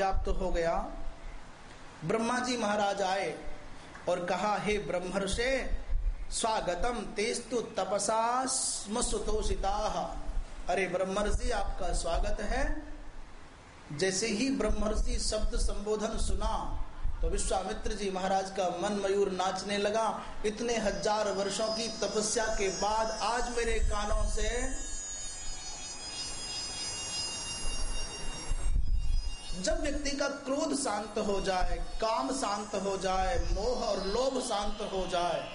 व्याप्त हो गया। ब्रह्मा जी महाराज आए और कहा, हे ब्रह्मर्षे, स्वागतम तेस्तु तपसा स्मसुतोषिता। अरे ब्रह्मर्षि, आपका स्वागत है। जैसे ही ब्रह्मर्षि शब्द संबोधन सुना तो विश्वामित्र जी महाराज का मन मयूर नाचने लगा। इतने हज़ार वर्षों की तपस्या के बाद आज मेरे कानों से जब व्यक्ति का क्रोध शांत हो जाए, काम शांत हो जाए, मोह और लोभ शांत हो जाए।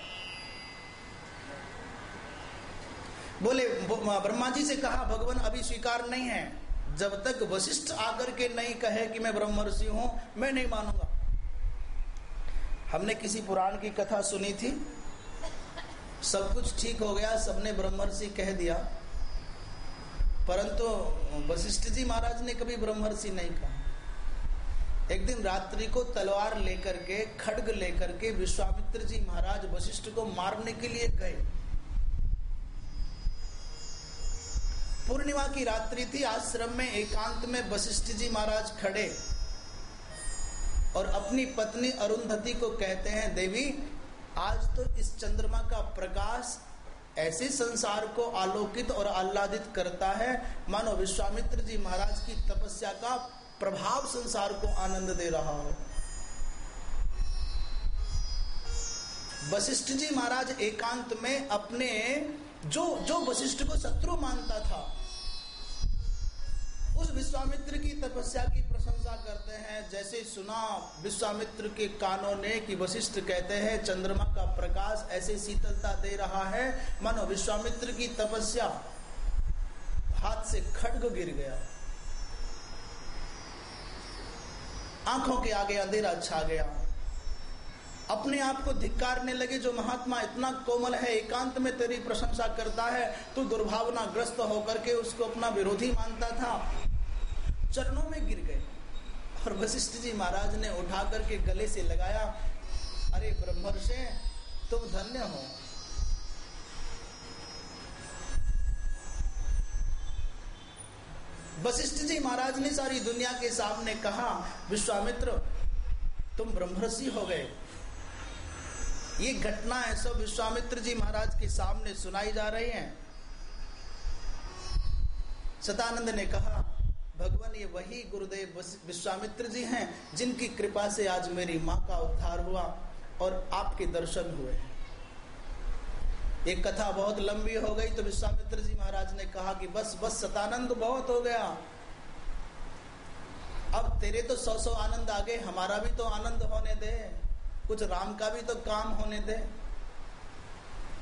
बोले ब्रह्मा जी से कहा, भगवान अभी स्वीकार नहीं है। जब तक वशिष्ठ आकर के नहीं कहे कि मैं ब्रह्म ऋषि हूँ, मैं नहीं मानूँगा। हमने किसी पुराण की कथा सुनी थी। सब कुछ ठीक हो गया, सबने ब्रह्मर्षि कह दिया। परंतु वशिष्ठ जी महाराज ने कभी ब्रह्मर्षि नहीं कहा। एक दिन रात्रि को तलवार लेकर के, खड्ग लेकर के विश्वामित्र जी महाराज वशिष्ठ को मारने के लिए गए। पूर्णिमा की रात्रि थी, आश्रम में एकांत में वशिष्ठ जी महाराज खड़े और अपनी पत्नी अरुंधति को कहते हैं, देवी, आज तो इस चंद्रमा का प्रकाश ऐसे संसार को आलोकित और आह्लादित करता है। मानो विश्वामित्र जी महाराज की तपस्या का प्रभाव संसार को आनंद दे रहा हो। वशिष्ठ जी महाराज एकांत में अपने जो जो वशिष्ठ को शत्रु मानता था, उस विश्वामित्र की तपस्या की प्रशंसा करते हैं। जैसे सुना विश्वामित्र के कानों ने कि वशिष्ठ कहते हैं, चंद्रमा का प्रकाश ऐसे शीतलता दे रहा है, मानो विश्वामित्र की तपस्या हाथ से खड़ग गिर गया। आँखों के आगे अंधेरा छा गया। अपने आप को धिक्कारने लगे, जो महात्मा इतना कोमल है, एकांत में तेरी प्रशंसा करता है तो दुर्भावना ग्रस्त होकर के उसको अपना विरोधी मानता था। चरणों में गिर गए और वशिष्ठ जी महाराज ने उठा करके गले से लगाया, अरे ब्रह्मर्षे, तुम धन्य हो। वशिष्ठ जी महाराज ने सारी दुनिया के सामने कहा, विश्वामित्र, तुम ब्रह्मर्षि हो गए। ये घटना है, सब विश्वामित्र जी महाराज के सामने सुनाई जा रही हैं। सतानंद ने कहा, भगवान, ये वही गुरुदेव विश्वामित्र जी हैं, जिनकी कृपा से आज मेरी माँ का उद्धार हुआ और आपके दर्शन हुए एक कथा बहुत लंबी हो गई तो विश्वामित्र जी महाराज ने कहा कि बस बस सतानंद बहुत हो गया। अब तेरे तो सौ सौ आनंद आ गए हमारा भी तो आनंद होने दे। कुछ राम का भी तो काम होने दे।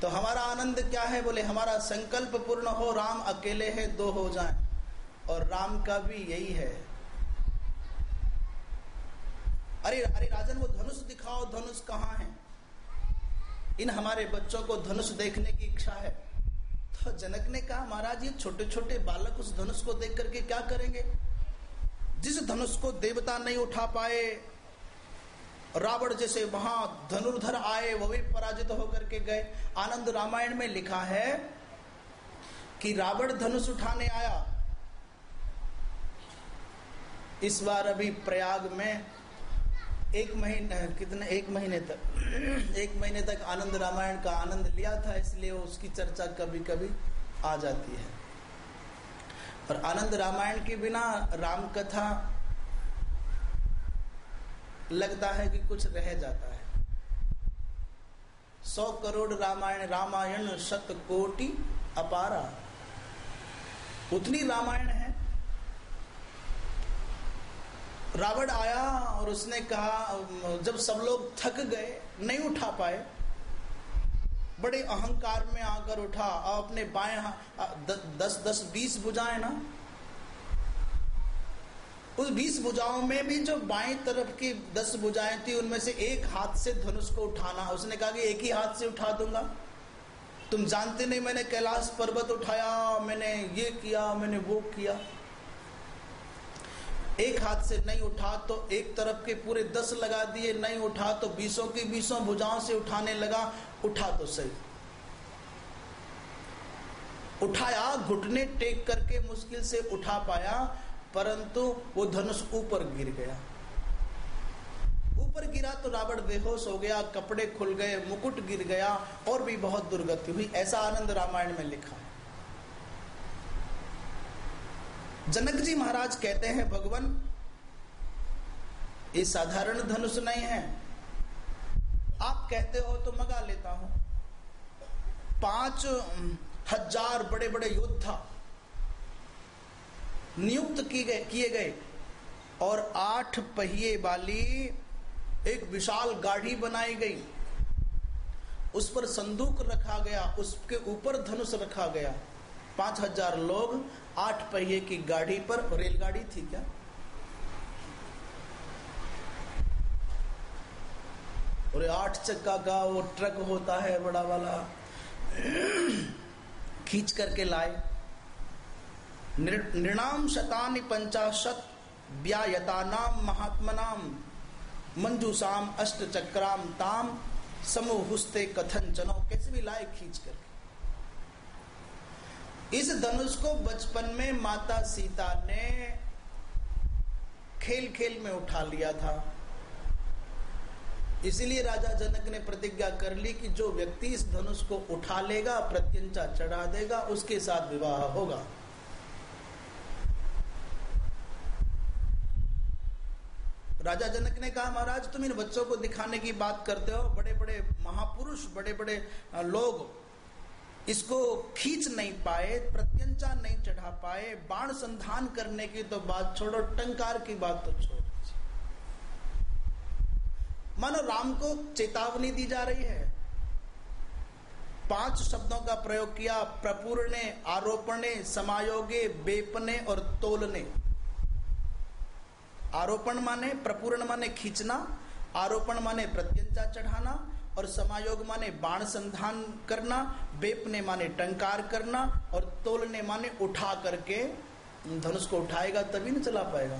तो हमारा आनंद क्या है? बोले, हमारा संकल्प पूर्ण हो, राम अकेले है, दो हो जाए। और राम का भी यही है। अरे अरे राजन, वो धनुष दिखाओ, धनुष कहाँ है? इन हमारे बच्चों को धनुष देखने की इच्छा है। तो जनक ने कहा, महाराज, ये छोटे छोटे बालक उस धनुष को देख करके क्या करेंगे? जिस धनुष को देवता नहीं उठा पाए, रावण जैसे वहाँ धनुर्धर आए, वो भी पराजित होकर के गए। आनंद रामायण में लिखा है कि रावण धनुष उठाने आया। इस बार अभी प्रयाग में एक महीने, कितने, एक महीने तक, एक महीने तक आनंद रामायण का आनंद लिया था, इसलिए उसकी चर्चा कभी कभी आ जाती है। और आनंद रामायण के बिना राम कथा लगता है कि कुछ रह जाता है। सौ करोड़ रामायण रामायण शत कोटि अपारा। उतनी रामायण है रावण आया और उसने कहा, जब सब लोग थक गए, नहीं उठा पाए, बड़े अहंकार में आकर उठा और अपने बाएँ दस दस, बीस बुझाए ना? उस बीस बुझाओं में भी जो बाएँ तरफ़ की दस बुझाएँ थी, उनमें से एक हाथ से धनुष को उठाना। उसने कहा कि एक ही हाथ से उठा दूँगा। तुम जानते नहीं, मैंने कैलाश पर्वत उठाया, मैंने ये किया, मैंने वो किया। एक हाथ से नहीं उठा तो एक तरफ़ के पूरे दस लगा दिए, नहीं उठा तो बीसों की बीसों भुजाओं से उठाने लगा, उठा तो सही। उठाया, घुटने टेक करके मुश्किल से उठा पाया, परंतु वो धनुष ऊपर गिर गया। ऊपर गिरा तो रावण बेहोश हो गया, कपड़े खुल गए, मुकुट गिर गया, और भी बहुत दुर्गति हुई, ऐसा आनंद रामायण में लिखा जनक जी महाराज कहते हैं, भगवान, ये साधारण धनुष नहीं है। आप कहते हो तो मंगा लेता हूँ। पाँच हज़ार बड़े बड़े योद्धा नियुक्त किए गए किए गए और आठ पहिए वाली एक विशाल गाड़ी बनाई गई। उस पर संदूक रखा गया, उसके ऊपर धनुष रखा गया। पाँच हज़ार लोग आठ पहिए की गाड़ी पर, रेलगाड़ी थी क्या? और आठ चक्का का वो ट्रक होता है बड़ा वाला। खींच करके लाए। नृणाम शतानि पंचाशत व्यायतानाम महात्मनाम मंजूसाम अष्ट चक्राम ताम समूहुस्ते कथन चनो कैसे भी लाए खींच कर इस धनुष को बचपन में माता सीता ने खेल खेल में उठा लिया था। इसलिए राजा जनक ने प्रतिज्ञा कर ली कि जो व्यक्ति इस धनुष को उठा लेगा, प्रत्यंचा चढ़ा देगा, उसके साथ विवाह होगा। राजा जनक ने कहा, महाराज, तुम इन बच्चों को दिखाने की बात करते हो? बड़े बड़े महापुरुष बड़े बड़े लोग इसको खींच नहीं पाए, प्रत्यंचा नहीं चढ़ा पाए, बाण संधान करने की तो बात छोड़ो, टंकार की बात तो छोड़ो। मानो राम को चेतावनी दी जा रही है। पाँच शब्दों का प्रयोग किया, प्रपूर्णे, आरोपणे, समायोगे, बेपने और तोलने। आरोपण माने, प्रपूर्ण माने खींचना, आरोपण माने प्रत्यंचा चढ़ाना और समायोग माने बाण संधान करना, बेपने माने टंकार करना और तोलने माने उठा करके धनुष को उठाएगा, तभी न चला पाएगा।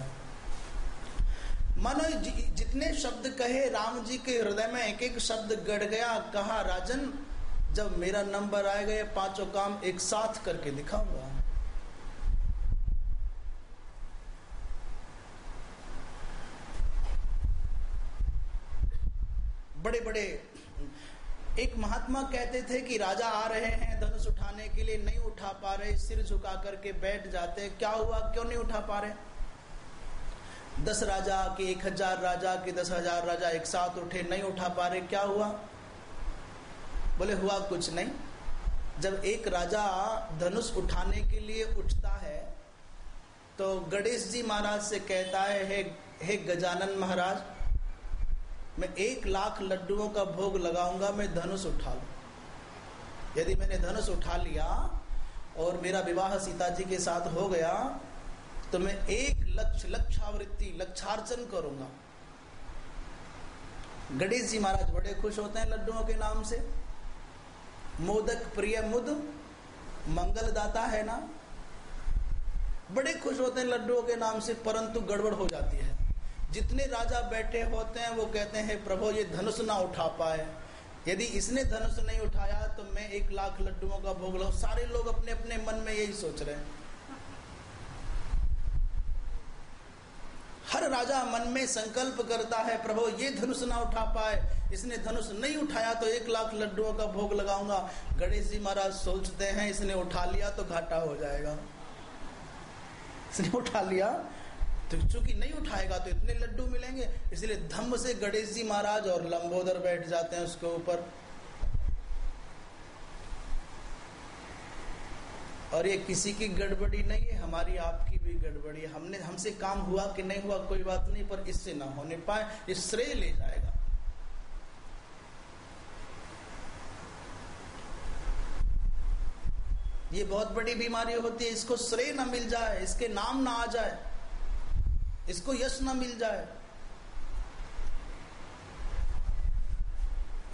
मानो जितने शब्द कहे राम जी के हृदय में एक एक शब्द गढ़ गया, कहा, राजन, जब मेरा नंबर आएगा ये पाँचों काम एक साथ करके दिखाऊँगा। बड़े बड़े एक महात्मा कहते थे कि राजा आ रहे हैं धनुष उठाने के लिए नहीं उठा पा रहे सिर झुका करके बैठ जाते क्या हुआ? क्यों नहीं उठा पा रहे? दस राजा के एक हज़ार राजा के दस हज़ार राजा एक साथ उठे नहीं उठा पा रहे। क्या हुआ? बोले हुआ कुछ नहीं। जब एक राजा धनुष उठाने के लिए उठता है तो गणेश जी महाराज से कहता है हे, हे गजानन महाराज मैं एक लाख लड्डुओं का भोग लगाऊँगा, मैं धनुष उठा लू। यदि मैंने धनुष उठा लिया और मेरा विवाह सीता जी के साथ हो गया तो मैं एक लक्ष्य लक्षावृत्ति, लक्षार्चन करूँगा। गणेश जी महाराज बड़े खुश होते हैं लड्डुओं के नाम से। मोदक प्रिय मुद मंगल दाता है ना? बड़े खुश होते हैं लड्डुओं के नाम से, परंतु गड़बड़ हो जाती है। जितने राजा बैठे होते हैं, वो कहते हैं प्रभु, ये धनुष ना उठा पाए। यदि इसने धनुष नहीं उठाया तो मैं एक लाख लड्डुओं का भोग लो सारे लोग अपने अपने मन में यही सोच रहे हैं। हर राजा मन में संकल्प करता है, प्रभु, ये धनुष ना उठा पाए। इसने धनुष नहीं उठाया तो एक लाख लड्डुओं का भोग लगाऊँगा। गणेश जी महाराज सोचते हैं, इसने उठा लिया तो घाटा हो जाएगा। इसने उठा लिया? तो चूँकि नहीं उठाएगा तो इतने लड्डू मिलेंगे, इसलिए धम्म से गणेश जी महाराज और लंबोदर बैठ जाते हैं उसके ऊपर। और ये किसी की गड़बड़ी नहीं है, हमारी आपकी भी गड़बड़ी हमने, हमसे काम हुआ कि नहीं हुआ, कोई बात नहीं, पर इससे ना होने पाए, ये श्रेय ले जाएगा। ये बहुत बड़ी बीमारी होती है, इसको श्रेय ना मिल जाए, इसके नाम ना आ जाए। इसको यश ना मिल जाए।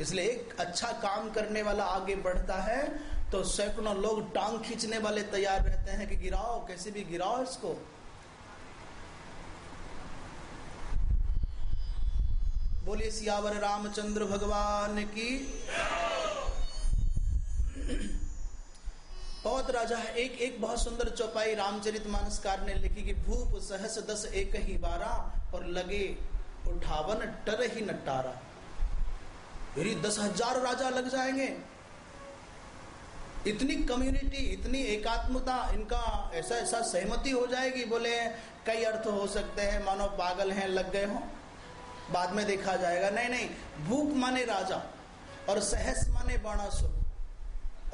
इसलिए एक अच्छा काम करने वाला आगे बढ़ता है तो सैकड़ों लोग टांग खींचने वाले तैयार रहते हैं कि गिराओ, कैसे भी गिराओ इसको। बोलिए सियावर रामचंद्र भगवान की बहुत राजा है एक एक बहुत सुंदर चौपाई रामचरित मानसकार ने लिखी कि भूप सहस दस एक ही बारा और लगे उठावन टर ही नटारा। यदि दस हज़ार राजा लग जाएँगे। इतनी कम्युनिटी इतनी एकात्मता, इनका ऐसा ऐसा सहमति हो जाएगी, बोले, कई अर्थ हो सकते हैं, मानो पागल हैं, लग गए हो। बाद में देखा जाएगा। नहीं नहीं भूख माने राजा, और सहस माने बाणासुर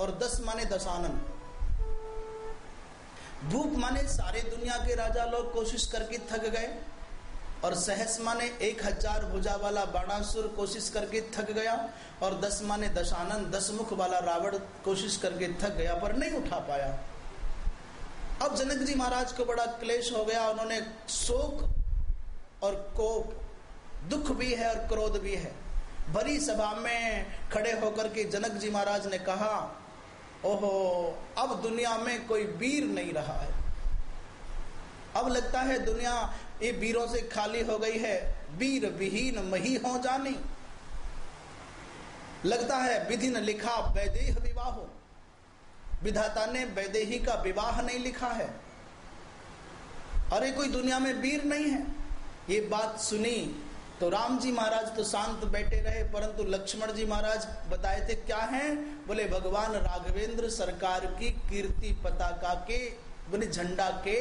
और दस माने दशानन। भूप माने सारे दुनिया के राजा लोग कोशिश करके थक गए और सहस माने एक हज़ार भुजा वाला बाणासुर कोशिश करके थक गया और दस माने दशानन दस मुख वाला रावण कोशिश करके थक गया पर नहीं उठा पाया। अब जनक जी महाराज को बड़ा क्लेश हो गया, उन्होंने शोक और कोप, दुख भी है और क्रोध भी है। भरी सभा में खड़े होकर के जनक जी महाराज ने कहा ओहो, अब दुनिया में कोई वीर नहीं रहा है। अब लगता है दुनिया ये वीरों से खाली हो गई है, वीर विहीन मही हो जानी। लगता है विधि न लिखा वैदेह विवाह। विधाता ने वैदेही का विवाह नहीं लिखा है। अरे, कोई दुनिया में वीर नहीं है। ये बात सुनी तो राम जी महाराज तो शांत बैठे रहे, परंतु लक्ष्मण जी महाराज बताए थे, क्या है? बोले, भगवान राघवेंद्र सरकार की कीर्ति पताका के, बोले, झंडा के,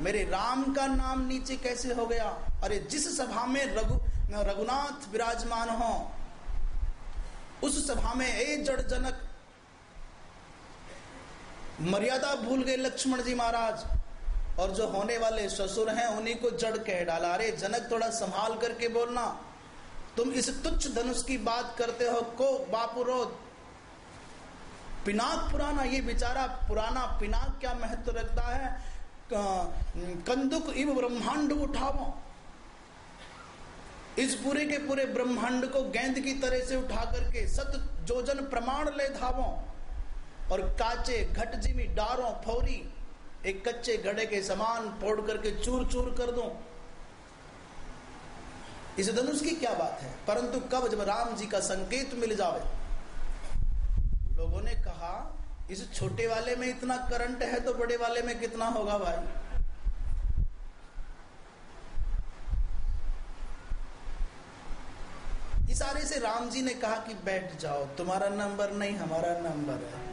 मेरे राम का नाम नीचे कैसे हो गया? अरे, जिस सभा में रघु, रघुनाथ विराजमान हो, उस सभा में ए जड़ जनक, मर्यादा भूल गए लक्ष्मण जी महाराज। और जो होने वाले ससुर हैं, उन्हीं को जड़ कह डाला। अरे, जनक थोड़ा संभाल करके बोलना। तुम इस तुच्छ धनुष की बात करते हो, को बापुरो पिनाक पुराना, ये बेचारा पुराना पिनाक क्या महत्व रखता है? कंदुक इव ब्रह्मांड उठावो इस पूरे के पूरे ब्रह्मांड को गेंद की तरह से उठा करके सत जोजन प्रमाण ले धावो। और काचे, घट जिमी, डारो, फौरी एक कच्चे गड़े के समान फोड़ करके चूर चूर कर दो। इस धनुष की क्या बात है? परंतु कब जब राम जी का संकेत मिल जावे? लोगों ने कहा, इस छोटे वाले में इतना करंट है तो बड़े वाले में कितना होगा भाई? इशारे से राम जी ने कहा कि बैठ जाओ, तुम्हारा नंबर नहीं, हमारा नंबर है।